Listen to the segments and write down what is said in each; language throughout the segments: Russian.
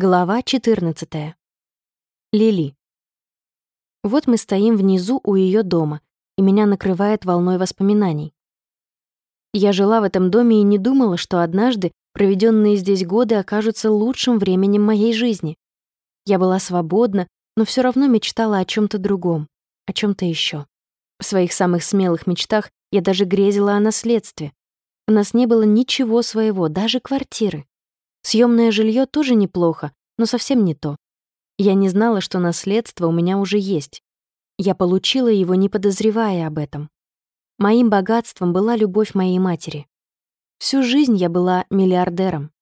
Глава 14. Лили. Вот мы стоим внизу у ее дома, и меня накрывает волной воспоминаний. Я жила в этом доме и не думала, что однажды проведенные здесь годы окажутся лучшим временем моей жизни. Я была свободна, но все равно мечтала о чем то другом, о чем то еще. В своих самых смелых мечтах я даже грезила о наследстве. У нас не было ничего своего, даже квартиры. Съемное жилье тоже неплохо, но совсем не то. Я не знала, что наследство у меня уже есть. Я получила его, не подозревая об этом. Моим богатством была любовь моей матери. Всю жизнь я была миллиардером.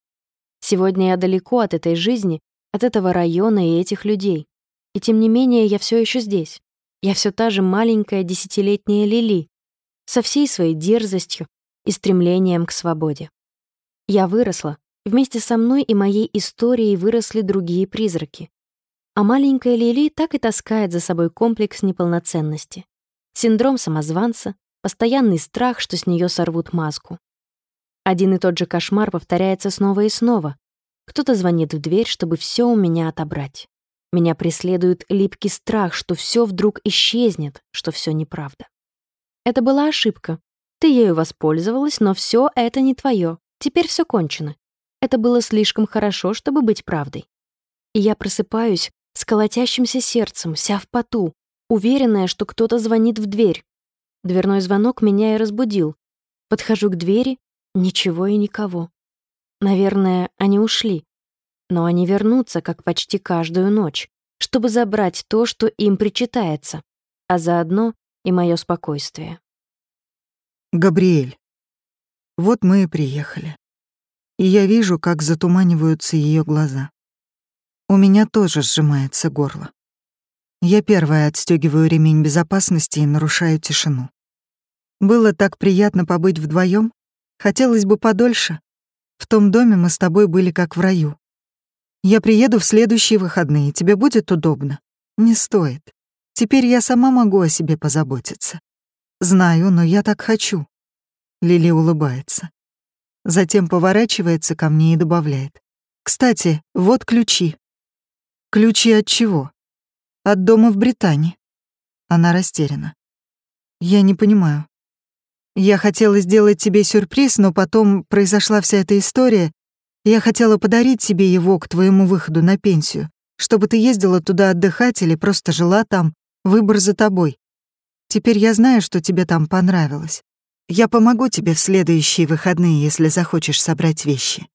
Сегодня я далеко от этой жизни, от этого района и этих людей. И тем не менее я все еще здесь. Я все та же маленькая десятилетняя Лили, со всей своей дерзостью и стремлением к свободе. Я выросла, Вместе со мной и моей историей выросли другие призраки. А маленькая Лили так и таскает за собой комплекс неполноценности. Синдром самозванца, постоянный страх, что с нее сорвут маску. Один и тот же кошмар повторяется снова и снова. Кто-то звонит в дверь, чтобы все у меня отобрать. Меня преследует липкий страх, что все вдруг исчезнет, что все неправда. Это была ошибка. Ты ею воспользовалась, но все это не твое. Теперь все кончено. Это было слишком хорошо, чтобы быть правдой. И я просыпаюсь с колотящимся сердцем, вся в поту, уверенная, что кто-то звонит в дверь. Дверной звонок меня и разбудил. Подхожу к двери, ничего и никого. Наверное, они ушли. Но они вернутся, как почти каждую ночь, чтобы забрать то, что им причитается, а заодно и мое спокойствие. Габриэль, вот мы и приехали и я вижу, как затуманиваются ее глаза. У меня тоже сжимается горло. Я первая отстегиваю ремень безопасности и нарушаю тишину. Было так приятно побыть вдвоем. Хотелось бы подольше. В том доме мы с тобой были как в раю. Я приеду в следующие выходные, тебе будет удобно? Не стоит. Теперь я сама могу о себе позаботиться. Знаю, но я так хочу. Лили улыбается. Затем поворачивается ко мне и добавляет. «Кстати, вот ключи». «Ключи от чего?» «От дома в Британии». Она растеряна. «Я не понимаю. Я хотела сделать тебе сюрприз, но потом произошла вся эта история. Я хотела подарить тебе его к твоему выходу на пенсию, чтобы ты ездила туда отдыхать или просто жила там. Выбор за тобой. Теперь я знаю, что тебе там понравилось. Я помогу тебе в следующие выходные, если захочешь собрать вещи.